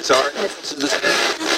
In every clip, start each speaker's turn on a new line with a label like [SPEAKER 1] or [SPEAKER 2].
[SPEAKER 1] These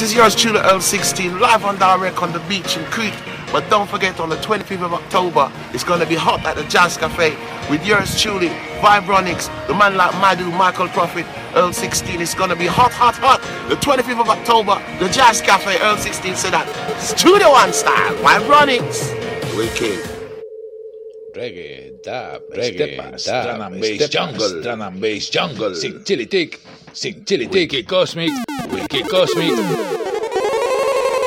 [SPEAKER 2] This is yours truly, Earl 16, live on direct on the beach in Crete. But don't forget, on the 25th of October, it's going to be hot at the Jazz Cafe with yours truly, Vibronics, the man like Madu, Michael Prophet, Earl 16. It's going to be hot, hot, hot. The 25th of October, the Jazz Cafe, Earl 16 said that. Studio One style, Vibronics. Wicked.
[SPEAKER 3] Reggae, dub, reggae, dub, drum and bass jungle, drum and bass jungle, Zintzilik, sing chili tick, wicked Kosmik, wicked Kosmik.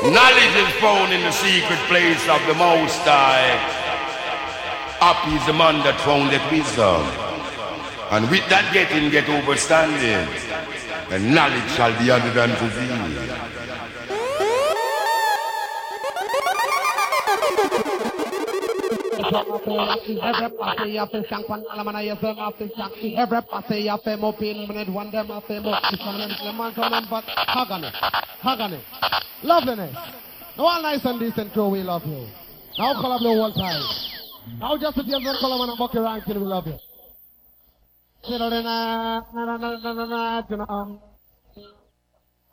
[SPEAKER 4] Knowledge is found in the secret place of the Most High. Happy is the man that found that wisdom. And with that getting, get understanding. And knowledge shall be added unto thee.
[SPEAKER 5] Every party you have shank one alamana you say have shank. Every party you have mo pin minute one them them the them but hagane, hagane, loveliness. No one nice and decent crew we love you. Now call up the whole time. Now just friend call up and bucky ranking we love you.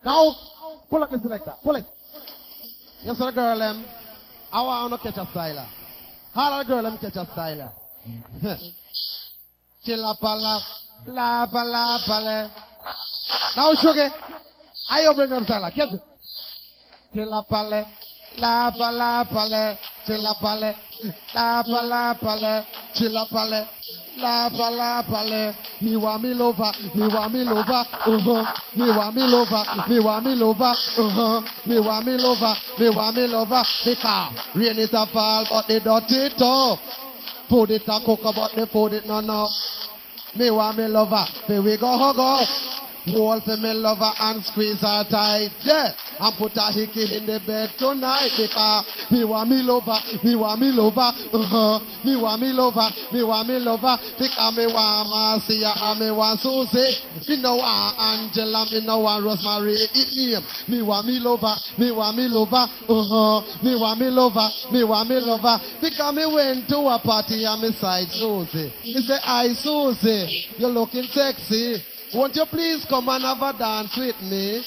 [SPEAKER 5] Now pull up the selector, pull it. Yes, sir, girl, um, I want to catch a styler.
[SPEAKER 6] All the girl, let me catch a style. Chilla pala, la pala pala. Now, sugar, I open them style. Catch it. Chilla pala, la pala pala, chilla pala, la pala pala, chilla pala. Lapa, lapa, le. Me want me lover, me want me lover, uh-huh. Me want me lover, me want me lover, uh-huh. Me want me lover, me want me lover. Because rain is a fall, but they dirty tough. Put it a cook, but they put it no no. Me want me lover, here we go hug up. Hold me lover and squeeze her tight, yeah. And put a hickey in the bed tonight because me want me lover, me want me lover, uh-huh. Me want me lover, me want me lover because me want Marcia and me want Susie. Me know want Angela, me know want Rosemary, it name. Me want me lover, me want me lover, uh-huh. Me want me lover, me want me lover because me went to a party and me side Susie. He say, "I Susie, you're looking sexy." Won't you please come and have a dance with me?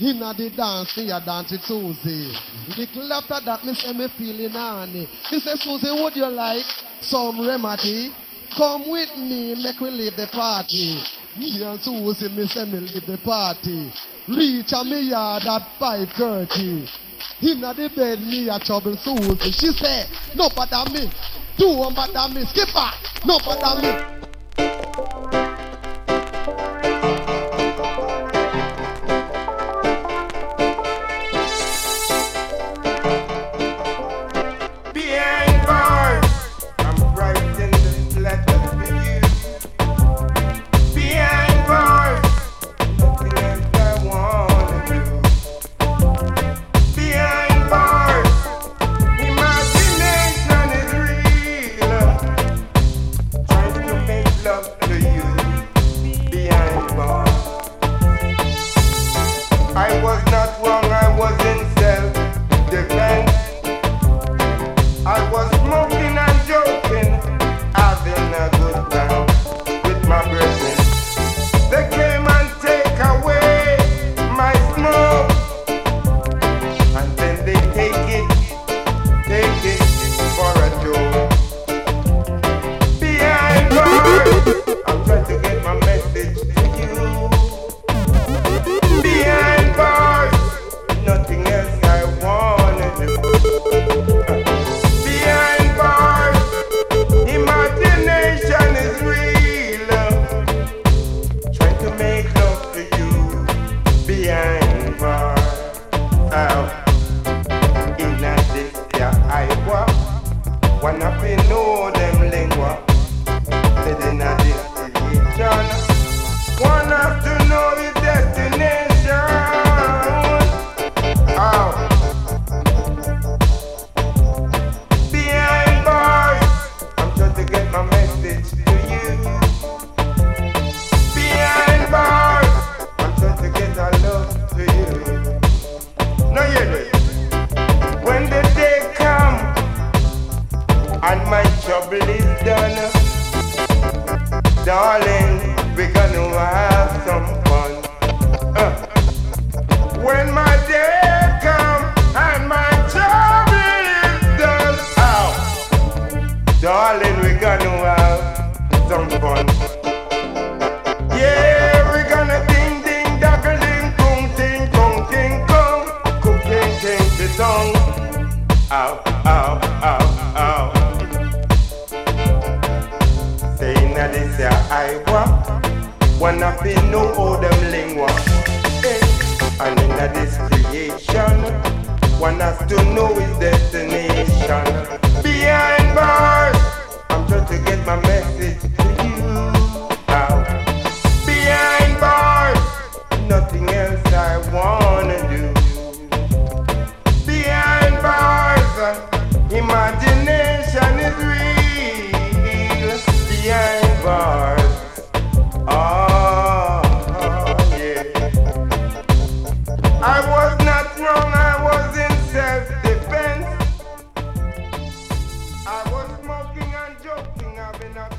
[SPEAKER 6] Inna the dance, me a dance with Susie. Little after that, me say me feeling honey. He say, Susie, would you like some remedy? Come with me, make we leave the party. Me and Susie, me say me leave the party. Reach a me yard at 5.30. Inna the bed, me a trouble Susie. She say, no bother me. Do one bother me. Skip her. No bother me.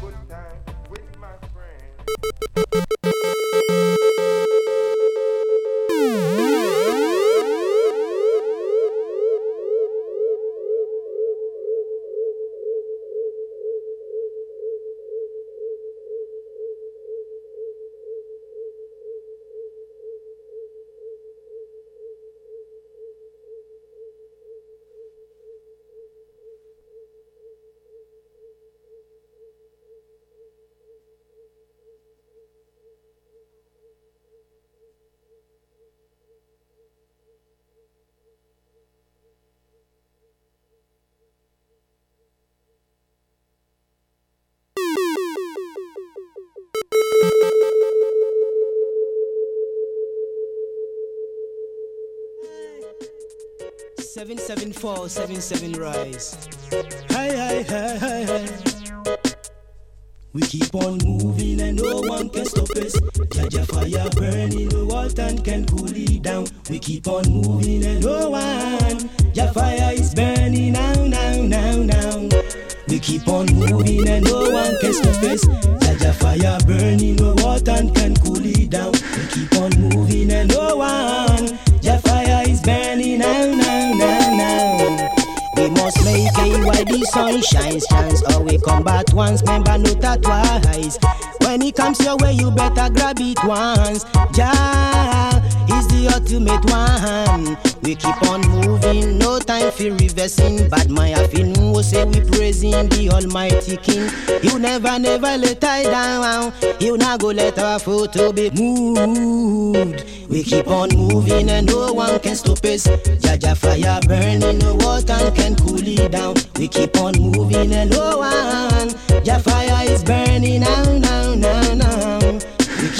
[SPEAKER 4] Good time with my friends.
[SPEAKER 7] 77477 rise. Hi, hi, hi, hi, hi. We keep on moving and no one can stop us. Jah Jah fire burning, no water can cool it down. We keep on moving and no one. Jah Jah fire is burning now, now, now, now. We keep on moving and no one can stop us. Jah Jah fire burning, no water can cool it down. We keep on moving and no one. While the sun shines, shines. Or we combat once, remember not that twice. When it comes your way, you better grab it once. Jah ultimate one. We keep on moving, no time for reversing. Bad my afin will say we praising the Almighty King. You never, never let I down. You not go let our photo be moved. We keep on moving and no one can stop us. Jah Jah fire burning, no water can cool it down. We keep on moving and no one. Jah Jah fire is burning now, now, now,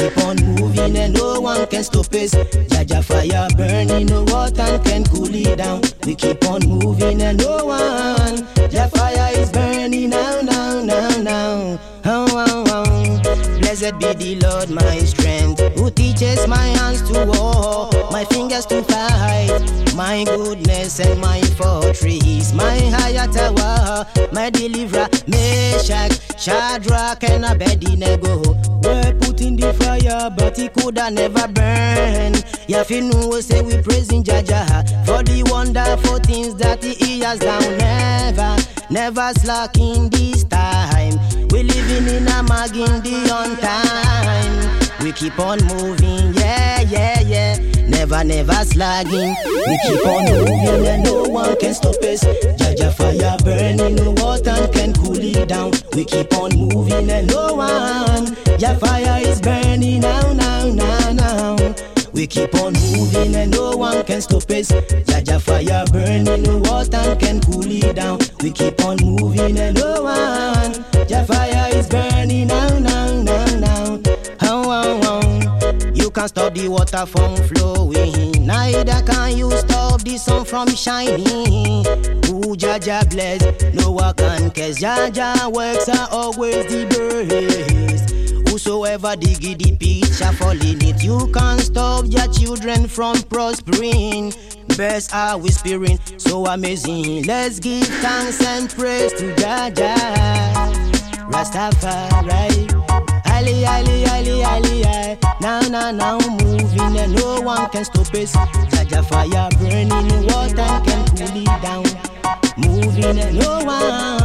[SPEAKER 7] keep on moving and no one can stop us. Jah Jah fire burning, no water can cool it down. We keep on moving and no one. Jah Jah fire is burning now, now, now, now. Oh, oh, oh. Blessed be the Lord, my strength, who teaches my hands to war, my fingers to fight, my goodness and my fortress, my higher tower, my deliverer, Meshach, Shadrach, and Abednego. Were put in the fire, but he coulda never burn. Yafinu say we praise praising Jah Jah for the wonderful things that he has done. Never, never slacking this time. We living in a mag in the on time. We keep on moving, yeah, yeah, yeah. Never, never slagging. We keep on moving and no one can stop us. Jah Jah fire burning, no water can cool it down. We keep on moving and no one. Yeah, fire is burning now, now, now, now. We keep on moving and no one can stop us. Jah Jah fire burning, no water can cool it down. We keep on moving and no one. Jah Jah fire is burning now, now. You can't stop the water from flowing. Neither can you stop the sun from shining. Ooh, Jah Jah bless, no one can cause Jah Jah works are always the best. Whosoever dig the shall fall in it. You can't stop your children from prospering. Birds are whispering, so amazing. Let's give thanks and praise to Jah Jah. Rastafari. Ali, Ali, Ali, Ali, Ali. Now, now, now, moving and no one can stop us. Jah Jah fire burning, water can cool it down. Moving and no one.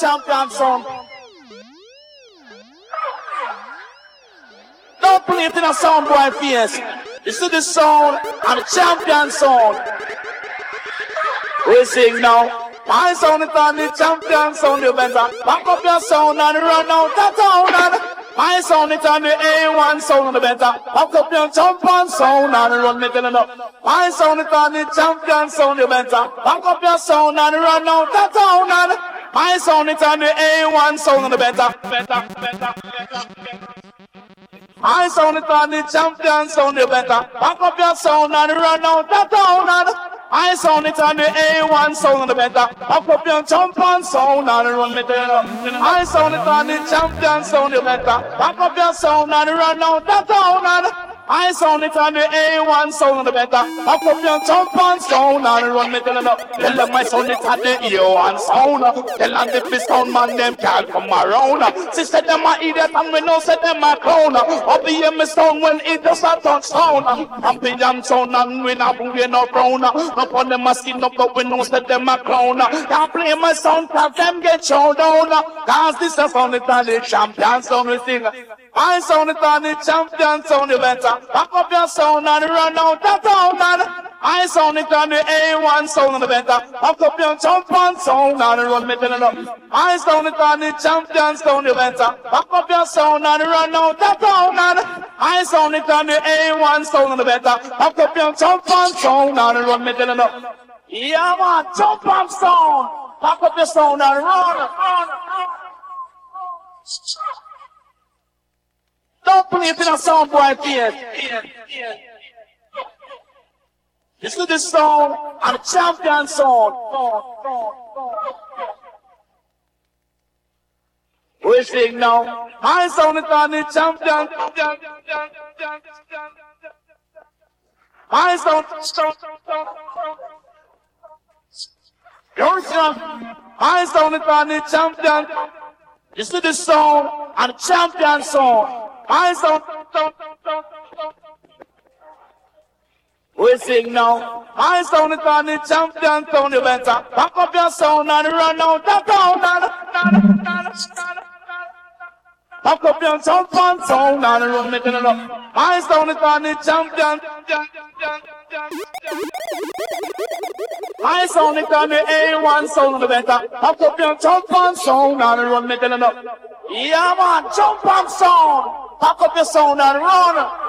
[SPEAKER 8] Champion song. Don't play it in a sound boy face. This is the sound and the champion song. We sing now. My sound is on the champion sound, you better back up your sound and run out of town. And my sound is on the A1 sound, you better back up your champion sound and run me telling up. My sound is on the champion sound, you better back up your sound and run out of town. And my sound it on the A1 sound the better, better. My sound it on the champion sound the better. Back up your sound and run out the town and I sound it on the A1 sound the better. Up your champion sound and run me there. I sound it on the champion sound the better. Up your sound and run out the town and I sound it on the A1 sound the better. Up up your jump and sound and run me them up. Tell them my sound it on the A1 sound. Tell them the fist sound man them can't come around. Sister them a idiot and we know say them a clown. Up here me sound when it does not touch sound. I'm paying sound and we not moving no brown. Up on them a skin up but we know say them a clown. Can't play my sound cause them get show down. Cause this is sound it on the champion sound we sing. I sound it on the champion sound you better. Back up your sound and run out of town and I sound it on the A1 sound the better. Back up your champion sound and run me telling up. I sound it on the champion sound you better. Back up your sound and run out of town and I sound it on the A1 sound the better. Back up your champion sound and run me telling up. Yeah man, jump up sound. Back up your sound and run, run, run. Don't play it in a sound boy face. This is the song and the champion song. We sing now. My sound is on the champion. My sound. Your sound. My sound is on the champion. This is the song and the champion song. Eyes on. We sing now. Eyes on it on the champion. You better pack up your sound and run out of town. Pack up your and sound and run it the Eyes on it on the champion. I sound it on the A1 sound better. Pack up your and sound and run telling up. Yeah, man, jump on song. Pack up your song and run.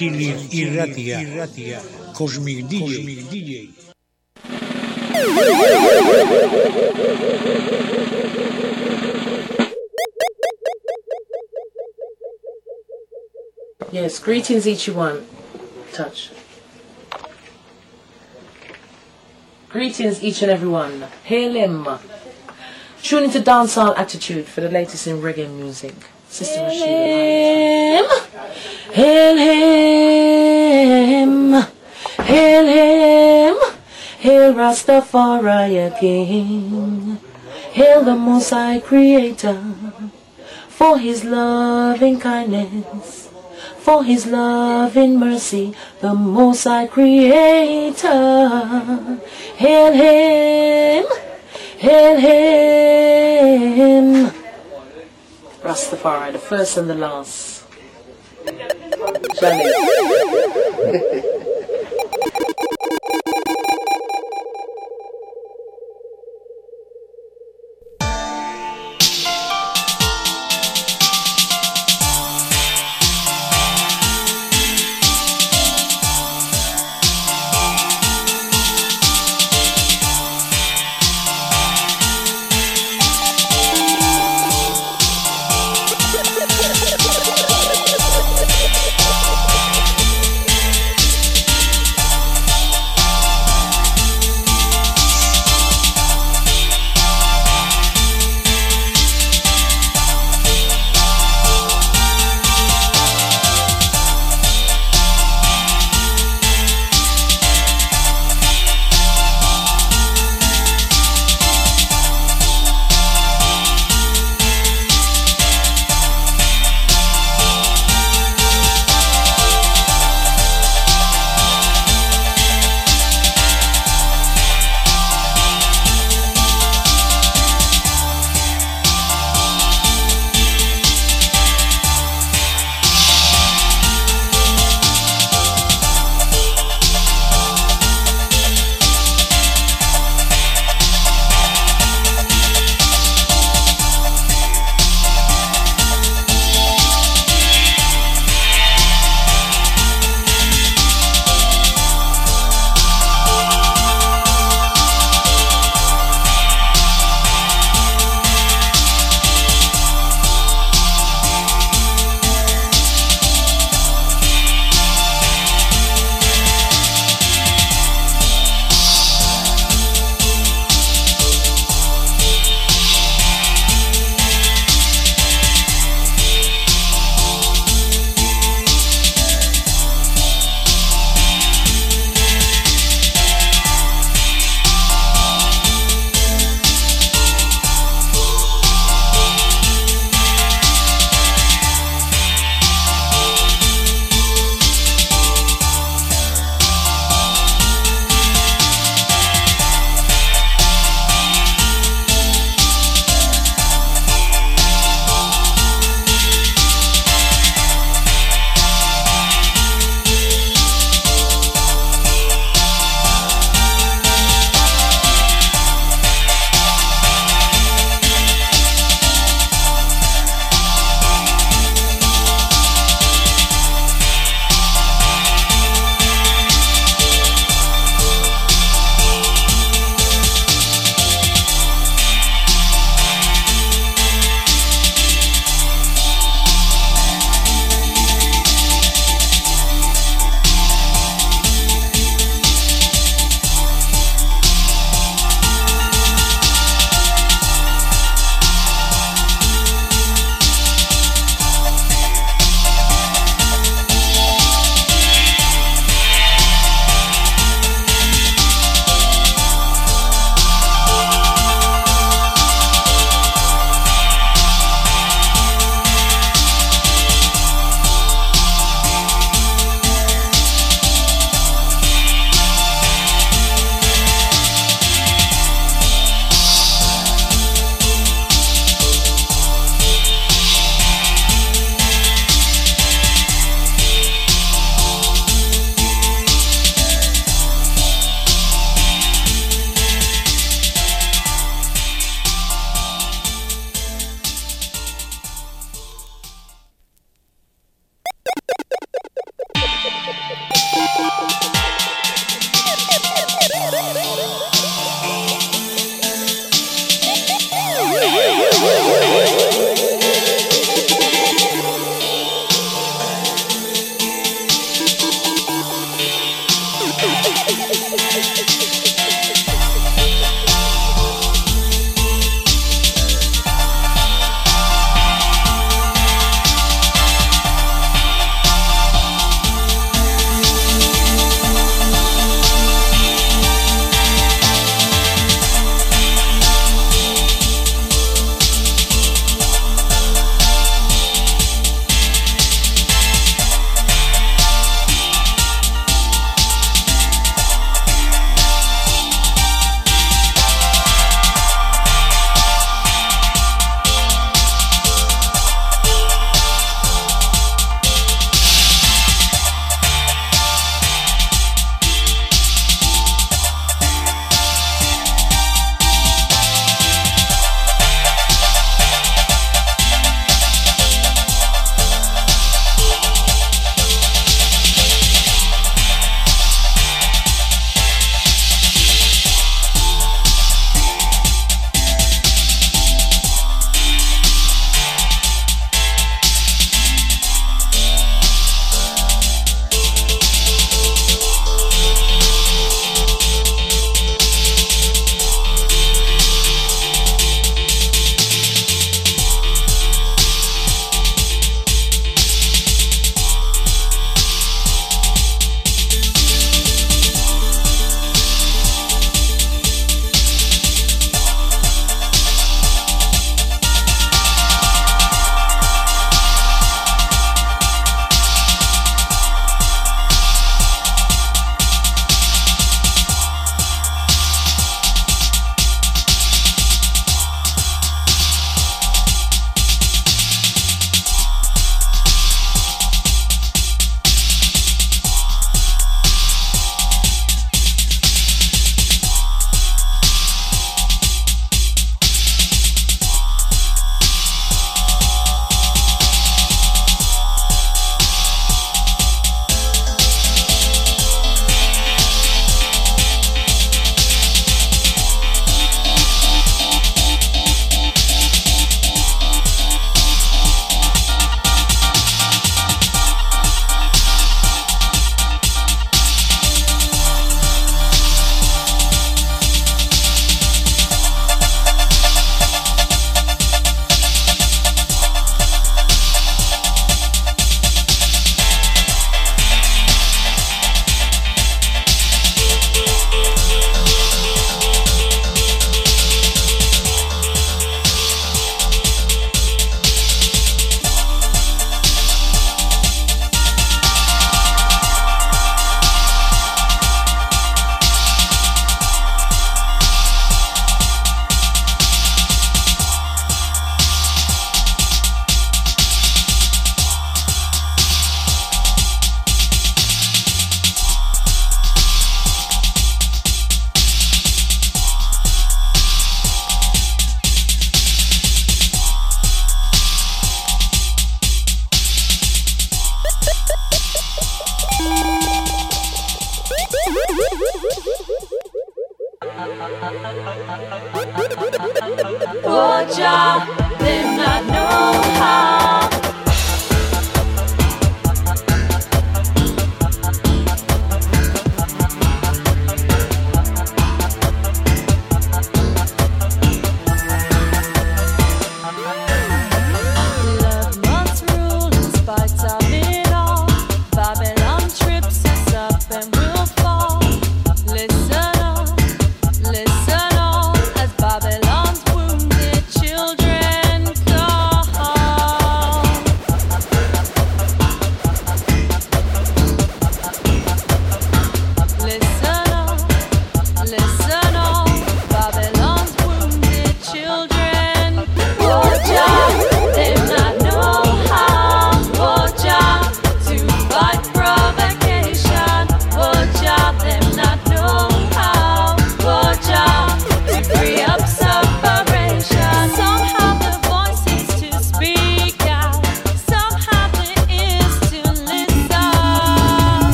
[SPEAKER 9] Zintzilik irratia. irratia. Kosmik DJ. Kosmik DJ.
[SPEAKER 10] Yes, greetings each one. Touch. Greetings each and every one. Hail him. Tune into dancehall attitude for the latest in reggae music. Sister Rashida. Hail him, hail him, hail Rastafari King, hail the Most High Creator for His loving kindness, for His loving mercy, the Most High Creator. Hail him. Hail him! Rastafari, the first and the last.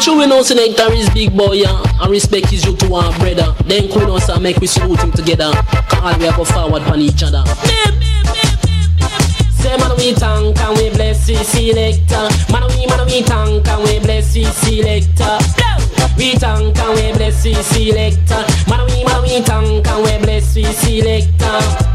[SPEAKER 11] true we know selector is big boy yeah. And respect is due to our brother. Then cool us and make we salute him together. Cause we have go forward on each other. Say man we thank and we bless the selector. Man we man we thank and we bless the selector. We thank and we bless the selector. Man we man we thank and we bless the selector.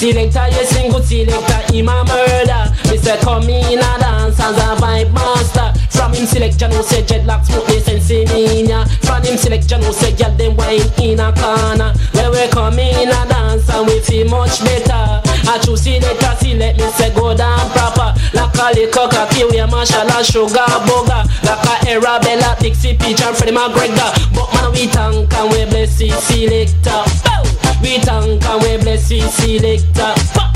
[SPEAKER 11] Selector, sing good selector, him a murder. We say come in a dance as a vibe master. From him select Jano say dreadlock smoke sense in ya From him select Jano say girl them wine in a corner. Where we come in a dance and we feel much better. I choose selector see let me say go down proper. Like a little cocky we a mashallah sugar bugger Like a Arabella Dixie Peach and Freddie McGregor. But man we thank and we bless the selector. We thank and we bless the selector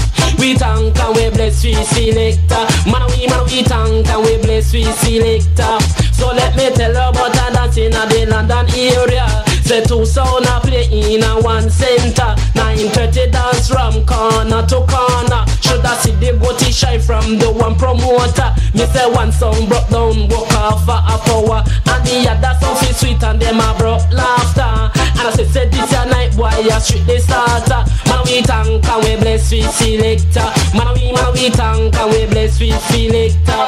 [SPEAKER 11] we thank and we bless we selector Man we man we thank and we bless we selector So let me tell you about a dance in the London area. Say two sound a play in a one center. 930 dance from corner to corner. Shoulda see the goatee shy from the one promoter. Me say one song broke down, walk off for a hour. And the other song feel sweet and them a broke laughter. And I say, say this a night boy, a street the starter. Man we thank we selector. Man we, man we thank and we bless we selector.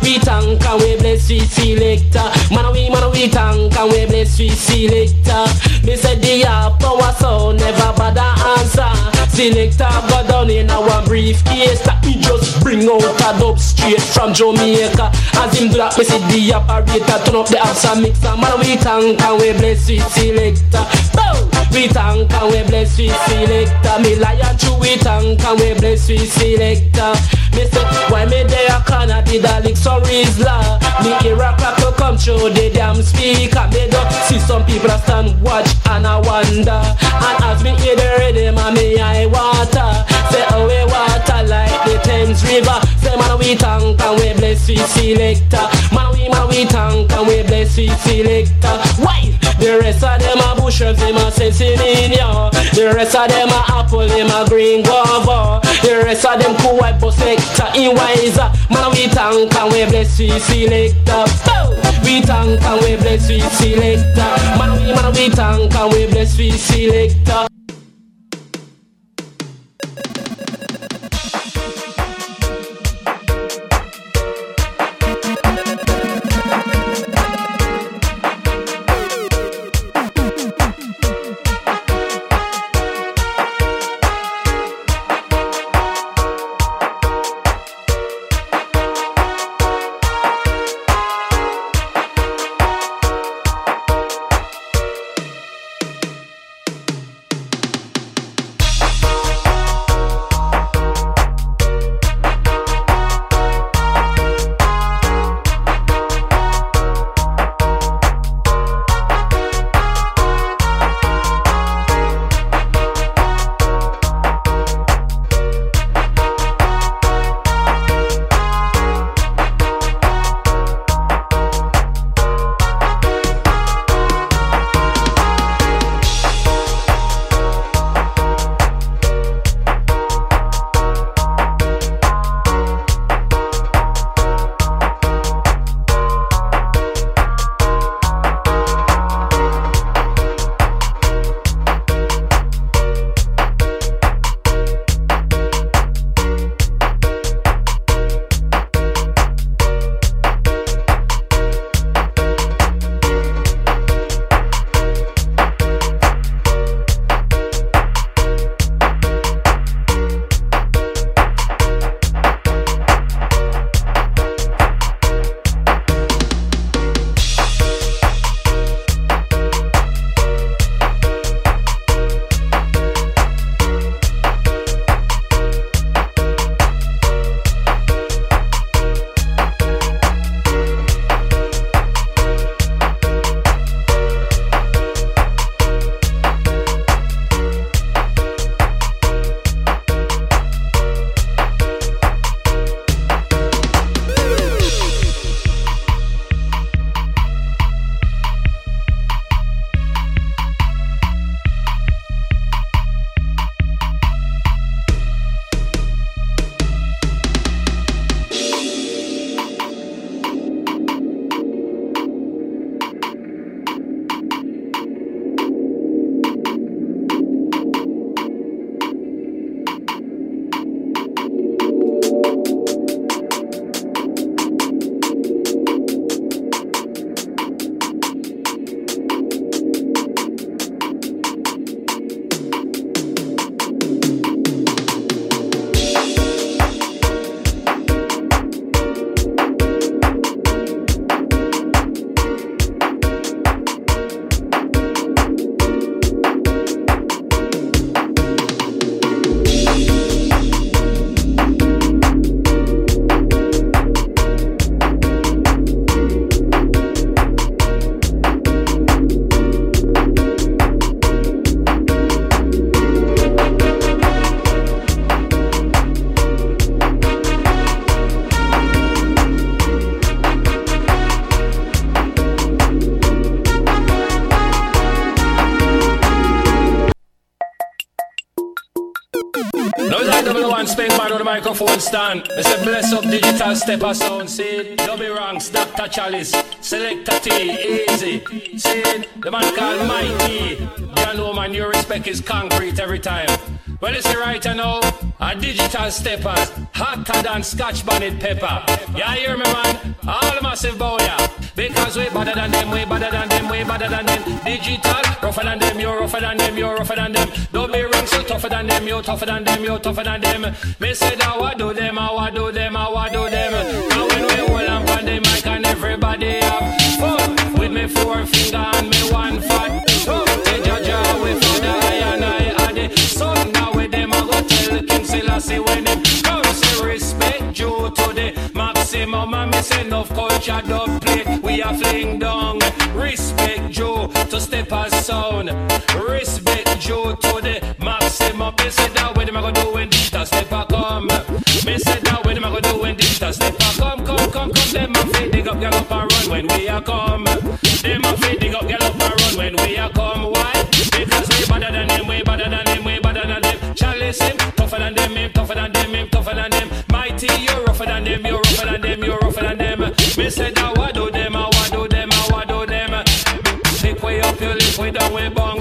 [SPEAKER 11] We thank and we bless we selector. Man we, man we thank and we bless we selector. Me say the power sound never bother answer. Selector go down in our briefcase That me just bring out a dub straight from Jamaica. As him do that me see the operator turn up the apps and mixer Man we thank and we bless we selector. Boom! We thank and we bless we selector. Me lion true we thank and we bless we selector. Me say why me there corner did a lick so Rizla Me hear a crackle come through the damn speaker. Me do see some people a stand watch and I wonder. And as me hear the rhythm me eye water. Say oh we water like the Thames River we thank and we bless we selector Man we man we thank and we bless we selector Why? The rest of them a bushes, them a Cecilia The rest of them a apple, them a green guava. The rest of them cool white bus sector in wiser Man we thank and we bless we selector We thank and we bless we selector Man we man we thank and we bless we selector
[SPEAKER 12] microphone stand. Me say bless up digital step a sound. See, double ranks, Dr. Chalice, Selector T, easy. See, the man called Mikey. You know man, your respect is concrete every time. Well, it's see right know. a digital steppers, hotter than scotch bonnet pepper. Yeah, hear me, man? All massive bow, yeah. Because we better than them, we better than them, we better than them. Digital, rougher than them, you're rougher than them, you're rougher than them. Don't be wrong, so tougher than them, you're tougher than them, you're tougher than them. Me say that what do them, I do them, I do them. Now when we hold on on the mic and everybody have fun with me four finger and me one fat. Oh, the judge, we for the eye and I had the sun tell King Selassie when him and enough culture dub play. We are fling down. Respect due to step as sound respect due to the maximum. Me say that when him a go do when digital step come. Me say that when him a go do when digital step a come. Come come come them a fit dig up get up and run when we a come. Them a fit dig up get up and run when we a come said, I do them, I what do them, I what do them. Uh, Pick way up your lip, way down, way bounce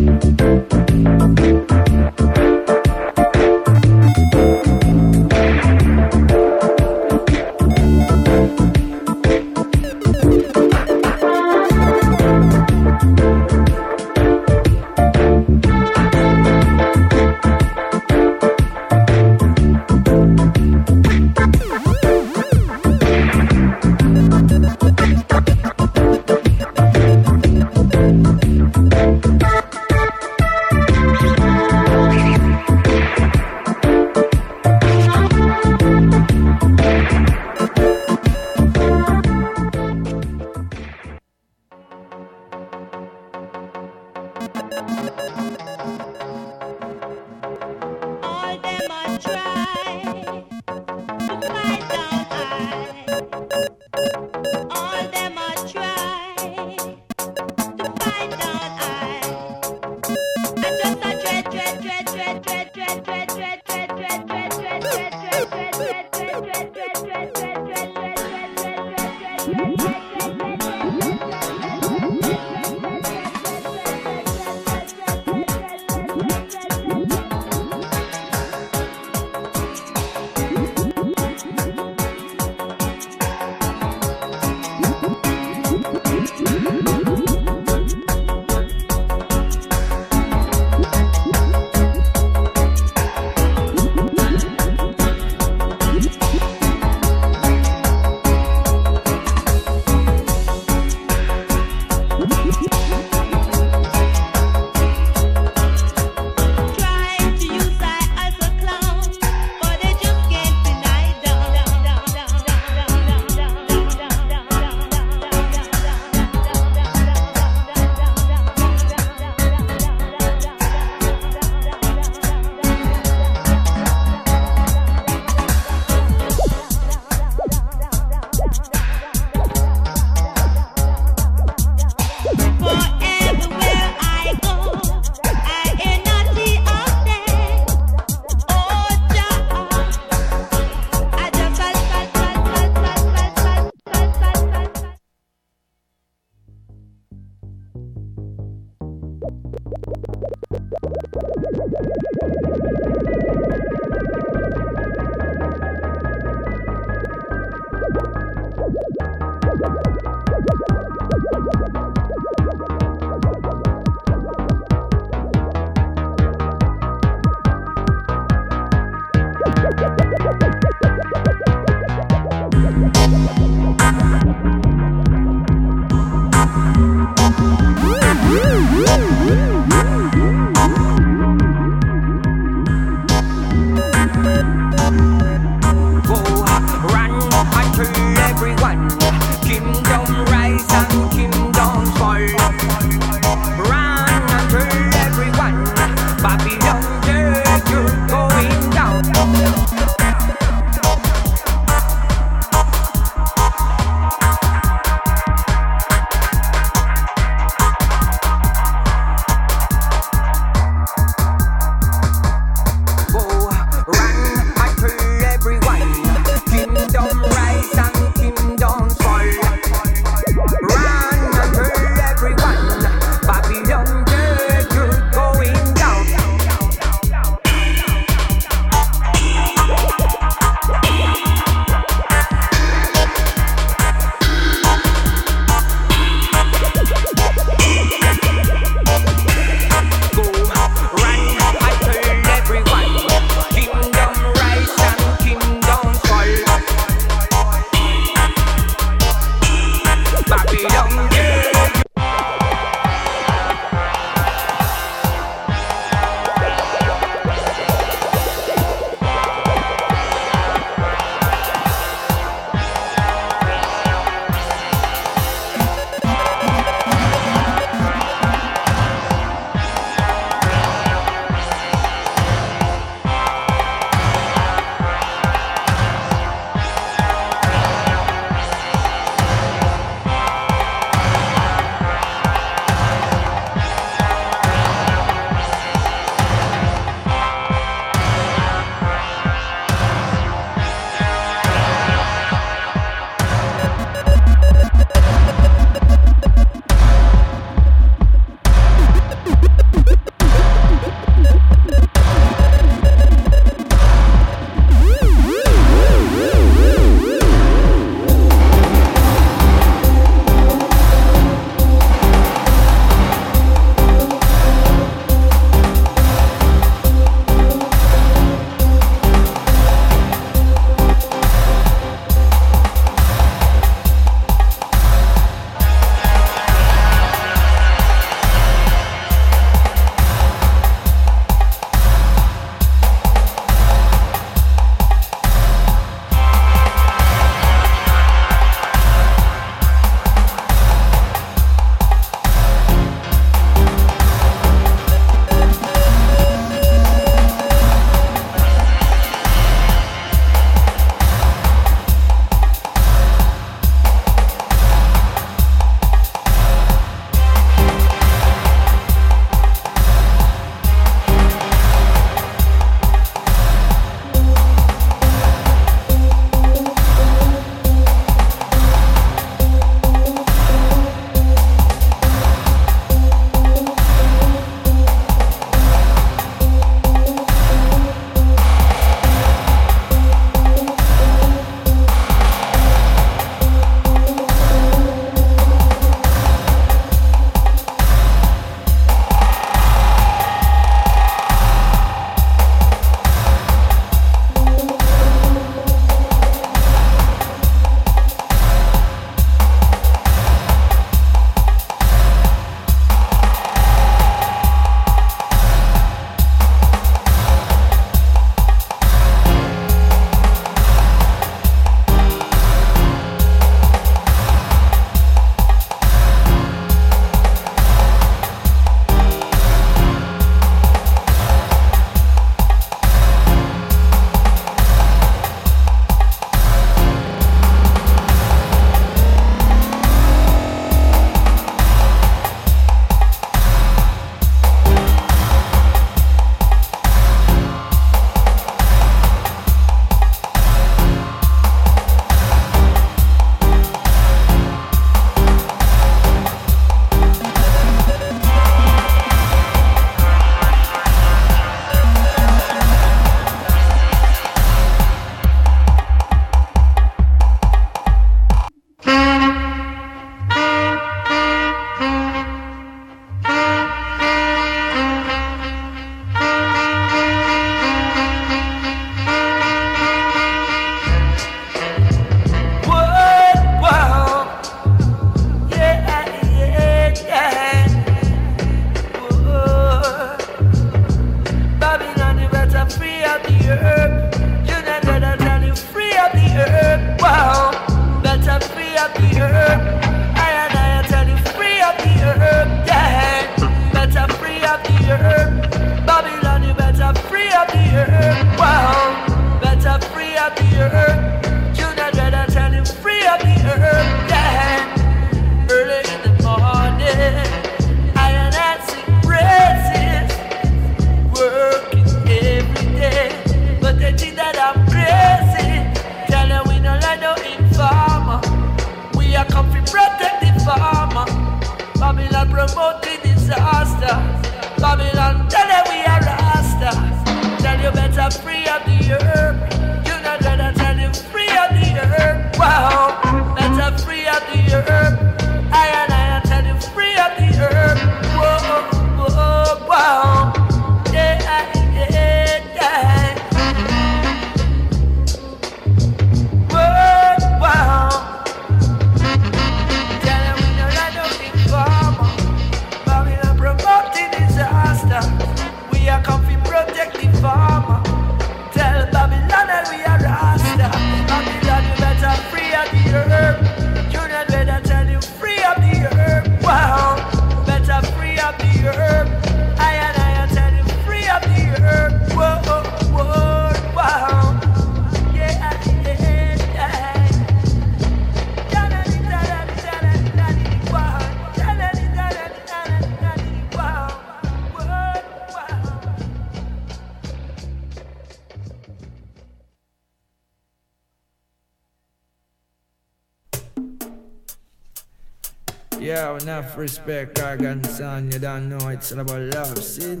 [SPEAKER 13] enough respect, Argan son. You don't know it's all about love, see?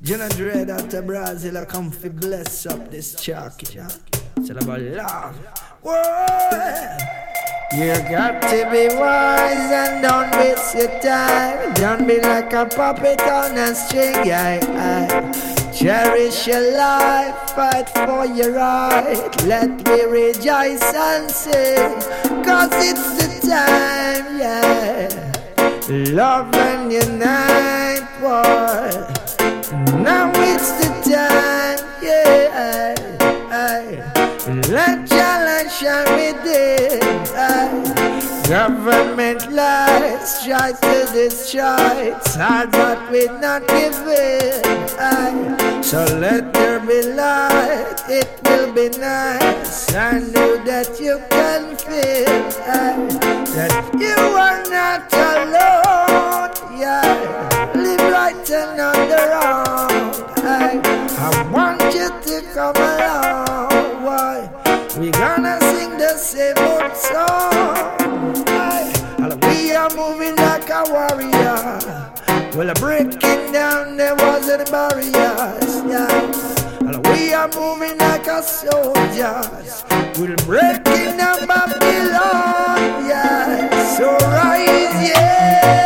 [SPEAKER 13] Jenna Dread out to Brazil, I come fi bless up this chalk? It's all about love. Whoa! You got to be wise and don't waste your time. Don't be like a puppet on a string. Cherish your life, fight for your right. Let me rejoice and sing, cause it's the time, yeah. Love and unite, boy. Now it's the time, yeah. Let your light shine within. Government lies try to destroy. Hard, but we're not giving. So let there be light. It will be nice. I know that you can feel that you are not alone. Yeah, live right and on the wrong. I, I want you to come along. Why? We gonna sing the same old song. Aye. And we are moving like a warrior. Well, breaking down the walls and the barriers. Yeah. And we are moving like a soldiers. We're breaking down Babylon. Yeah. So rise, yeah.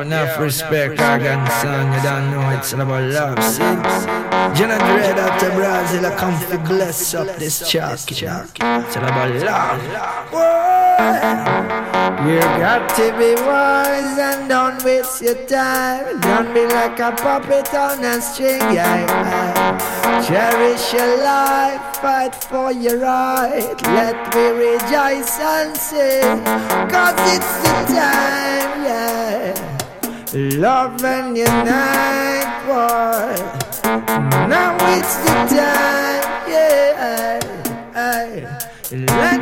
[SPEAKER 14] Enough respect, Organ song, you don't know it's all about love, see? Jenna Dread out to Brazil, I come to bless up this chalk, It's all about love. You got to be wise and don't waste your time. Don't be like a puppet on a string, yeah. Cherish your life, fight for your right. Let me rejoice and sing, cause it's the time. Love and unite, boy. Now it's the time, yeah. Let your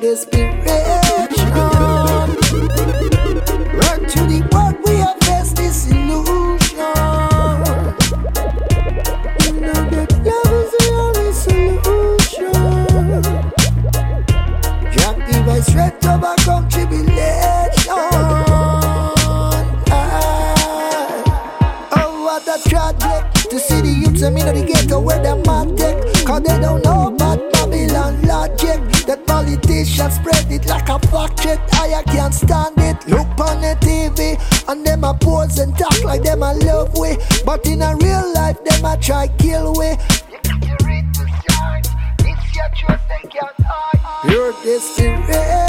[SPEAKER 14] desperation. Run to the world, we have faced this illusion. We know that love is the only solution. Drop the vice straight to tribulation. Ah. Oh, what a tragic to see the youths and me know the ghetto where they're mad cause they don't know. Just spread it like a bucket. I, can't stand it. Look on the TV and them a pose and talk like them a love we, but in a real life them a try kill we. You can't read the signs. It's your truth they can't hide. You're
[SPEAKER 15] desperate.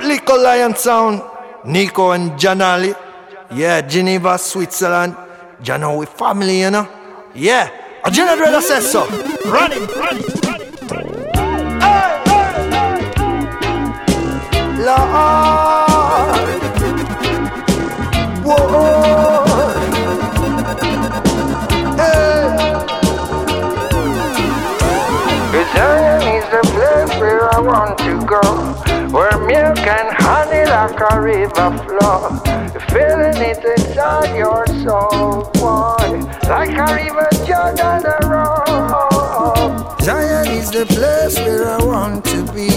[SPEAKER 15] Up Lion Sound, Nico and Janali. Yeah, Geneva, Switzerland. Jano with family, you know. Yeah, a general says so. Run it, run. Hey, hey, hey. Lord. Whoa.
[SPEAKER 14] Go, where milk and honey like a river flow. Feeling it inside your soul, boy, like a river Jordan the road.
[SPEAKER 15] Zion is the place where I want to be.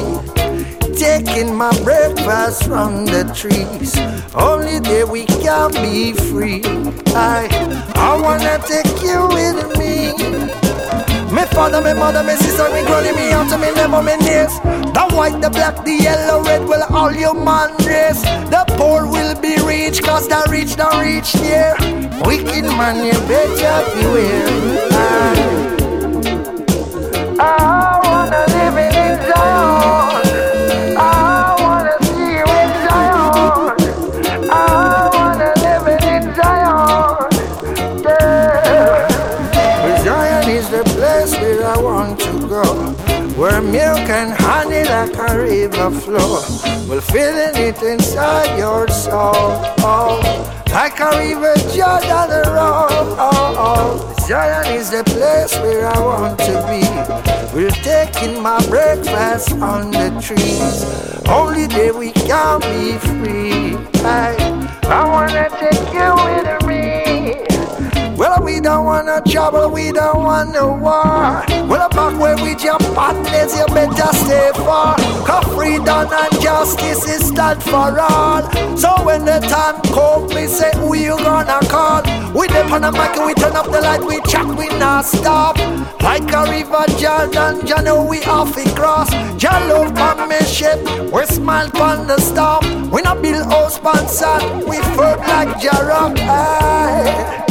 [SPEAKER 15] Taking my breakfast from the trees. Only there we can be free. I, I wanna take you with me. Me father, me mother, me sister, me granny, me aunt, me never, me niece. The white, the black, the yellow, red, well, all human race. The poor will be rich, cause the rich don't reach near. Wicked man, you better beware.
[SPEAKER 14] I,
[SPEAKER 15] Milk and honey like a river flow. Well, feeling it inside your soul. Like a river Jordan the road. Zion is the place where I want to be. We're taking my breakfast on the trees. Only there we can be free. I,
[SPEAKER 14] I wanna take you with me.
[SPEAKER 15] Well, we don't want no trouble, we don't want no war. Well, back where we jump partners, you better stay far. Cause freedom and justice is stand for all. So when the time comes, we say who you gonna call. We dip on the mic, we turn up the light, we chat, we not stop. Like a river Jordan, you know we off it cross. Love on me ship, we smile on the storm. We not build house sand, we firm like Jarrock. Eh.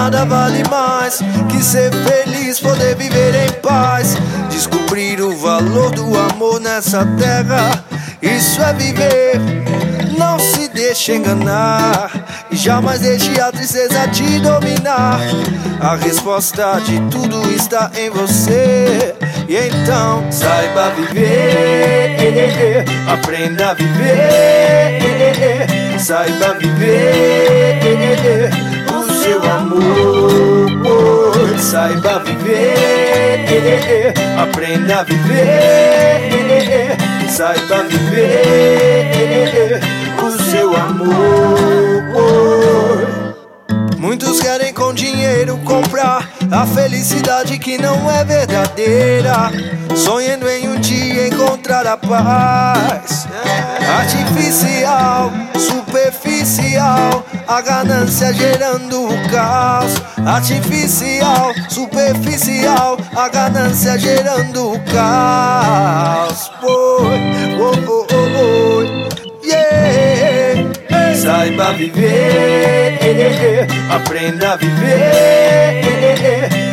[SPEAKER 15] nada vale mais que ser feliz, poder viver em paz. Descobrir o valor do amor nessa terra, isso é viver. Não se deixe enganar e jamais deixe a tristeza te dominar. A resposta de tudo está em você. E então saiba viver, aprenda a viver, saiba viver o seu amor. Saiba viver, aprenda a viver, saiba viver o seu amor. Muitos querem com dinheiro comprar a felicidade que não é verdadeira. Sonhando em um dia encontrar a paz. Artificial, superficial, a ganância gerando o caos. Artificial, superficial, a ganância gerando o caos. Oi, oh, oh, oh, oh, yeah. Saiba viver, aprenda a viver,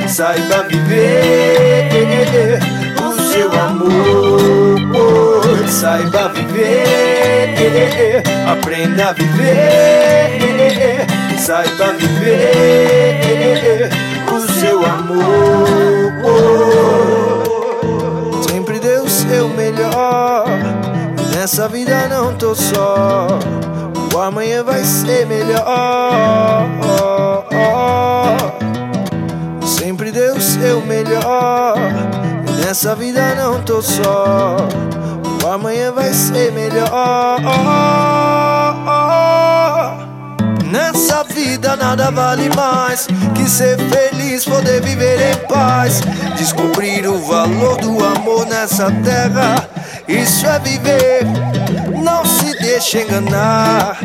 [SPEAKER 15] saiba viver o seu amor. Saiba viver, aprenda a viver, saiba viver o seu amor. Sempre dê o seu melhor. Nessa vida não tô só. O amanhã vai ser melhor. Sempre dê o seu melhor. Nessa vida não tô só. Amanhã vai ser melhor. Nessa vida
[SPEAKER 16] nada vale mais que ser feliz, poder viver em paz. Descobrir o valor do amor nessa terra, isso é viver. Não se deixe enganar.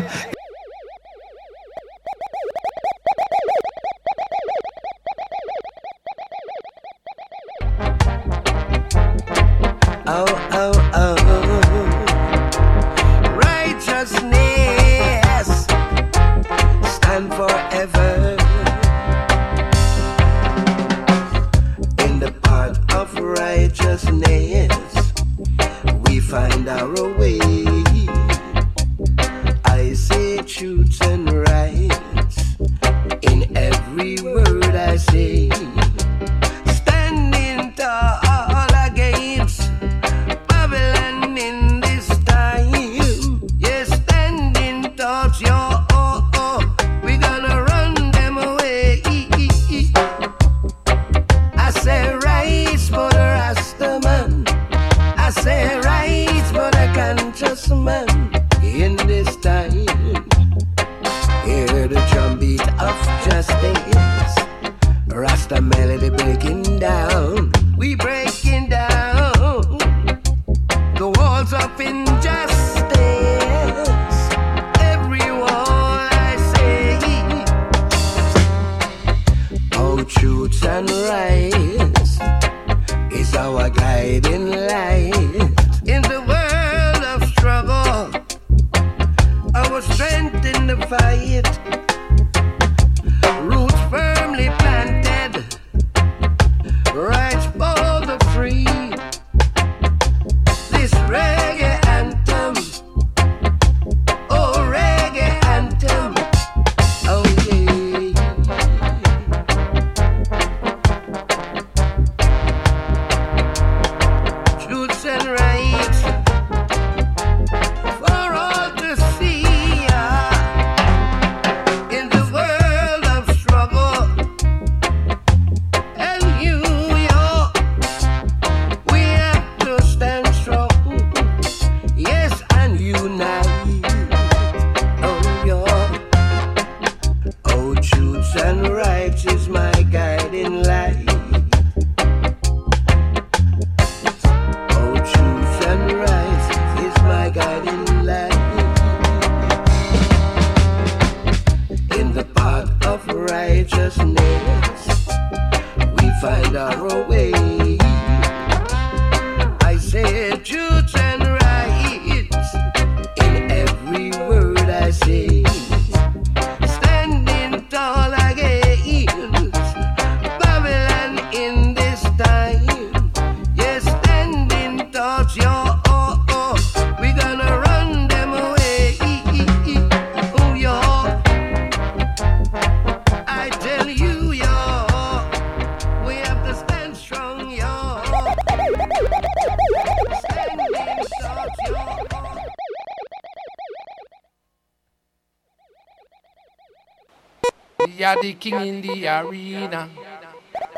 [SPEAKER 17] The
[SPEAKER 18] king in the arena.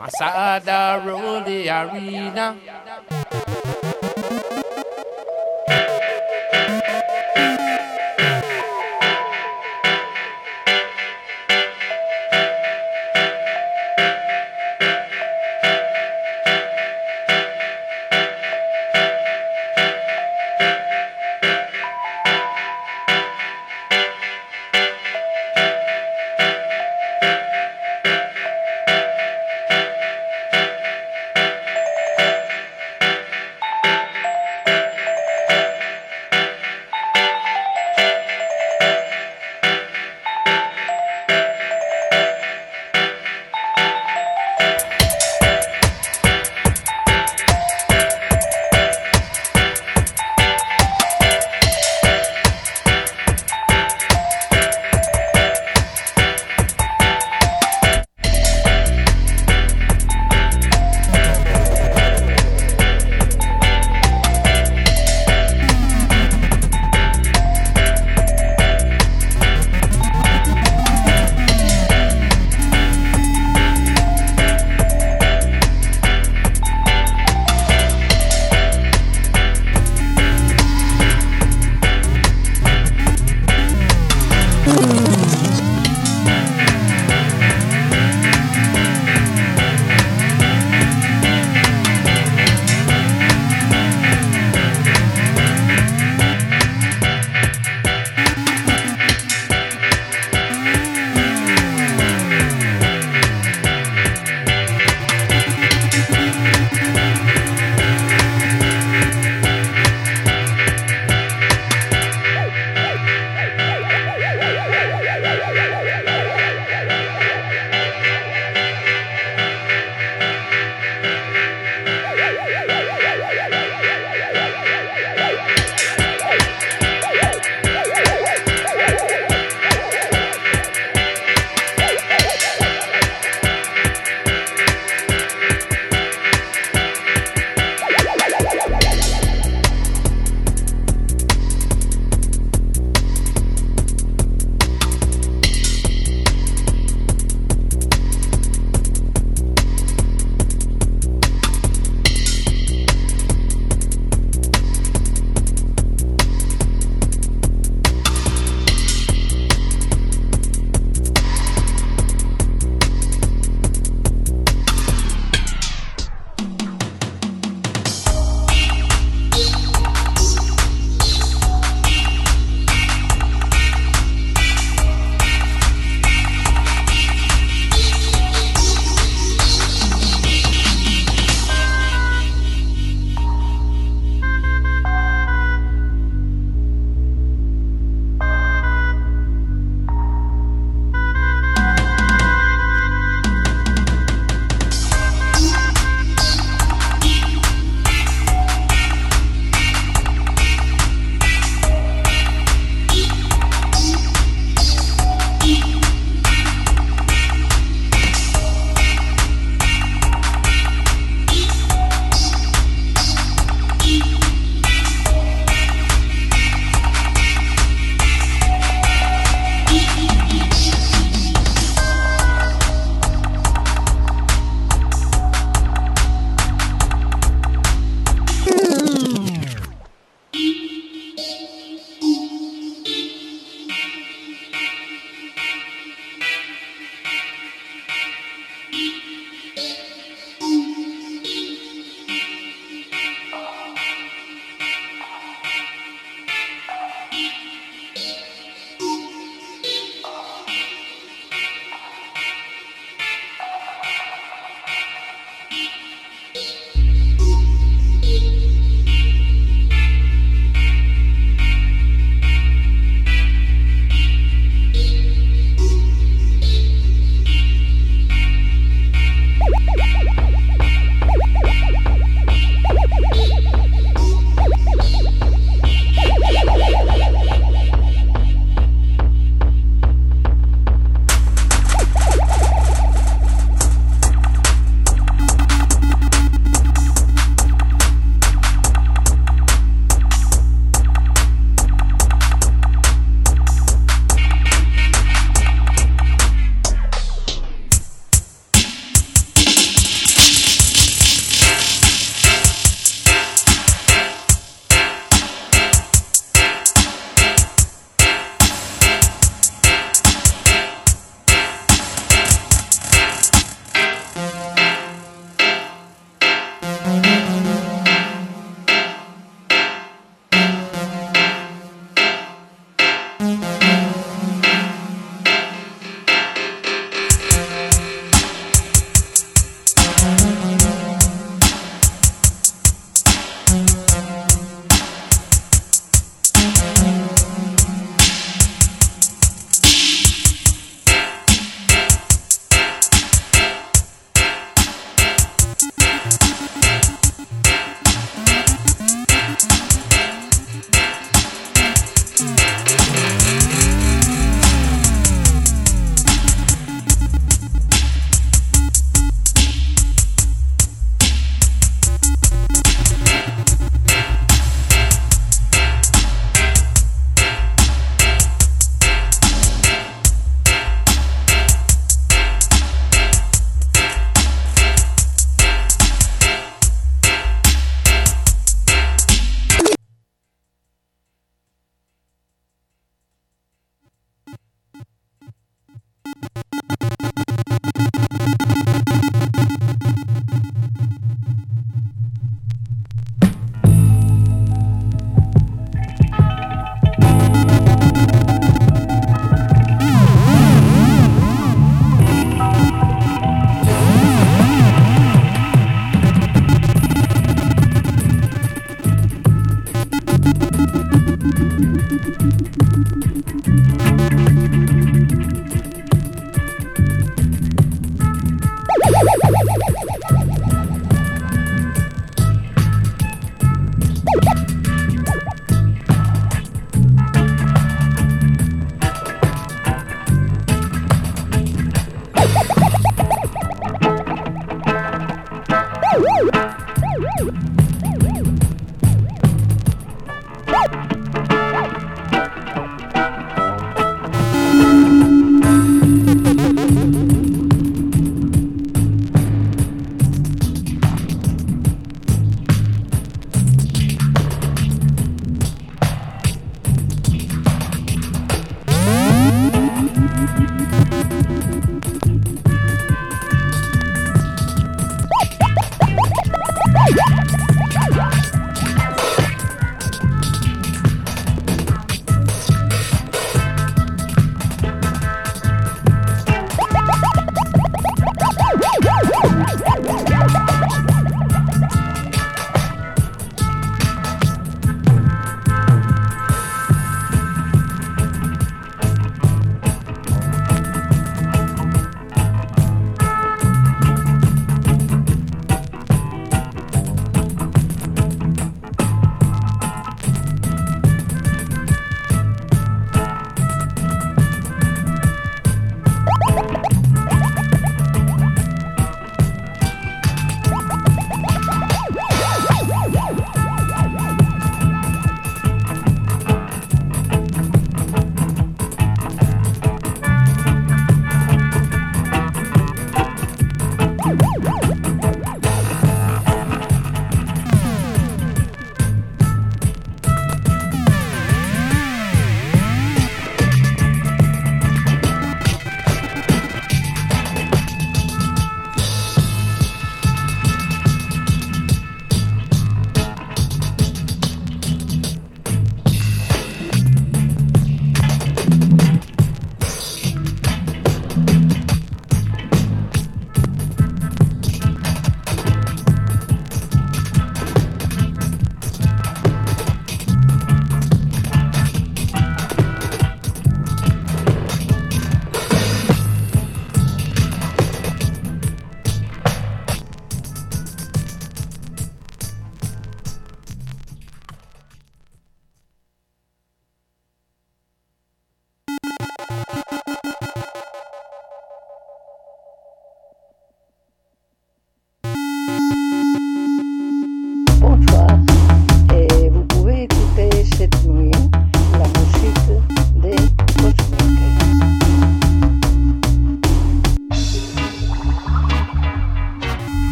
[SPEAKER 18] Masada rule the arena.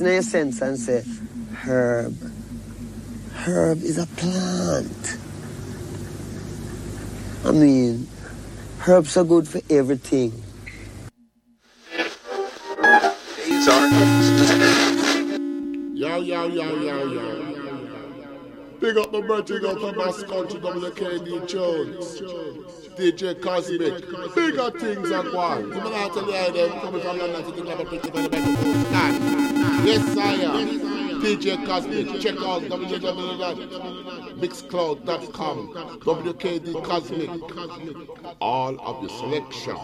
[SPEAKER 19] In your sense and say, herb. Herb is a plant. I mean, herbs are good for everything.
[SPEAKER 1] These are
[SPEAKER 20] Yo, yo, yo, yo, yo. Big up my brother, big up my boss country, WKD Jones. DJ Kosmik. Bigger things are going. You know, I tell you, how them coming from London to think about pretty for the microphone stand. Yes, sire. DJ Kosmik. Check out www.mixcloud.com. WKD Kosmik. All of your selection.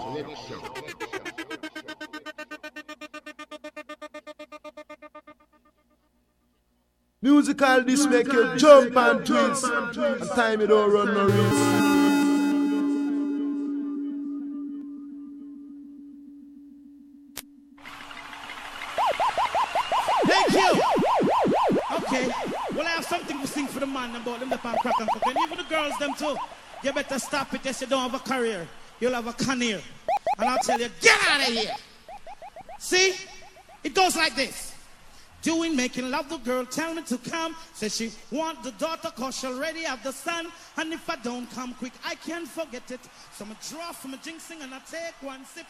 [SPEAKER 21] Musical this make you jump and twist. And time you don't run no risk.
[SPEAKER 22] Something to sing for the man about them the pan crack and cook. And even the girls, them too. You better stop it. Yes, you don't have a career. You'll have a career. And I'll tell you, get out of here. See? It goes like this. Doing making love the girl, tell me to come. Says she want the daughter cause she already have the son. And if I don't come quick, I can't forget it. So I draw from a jinxing and I take one sip.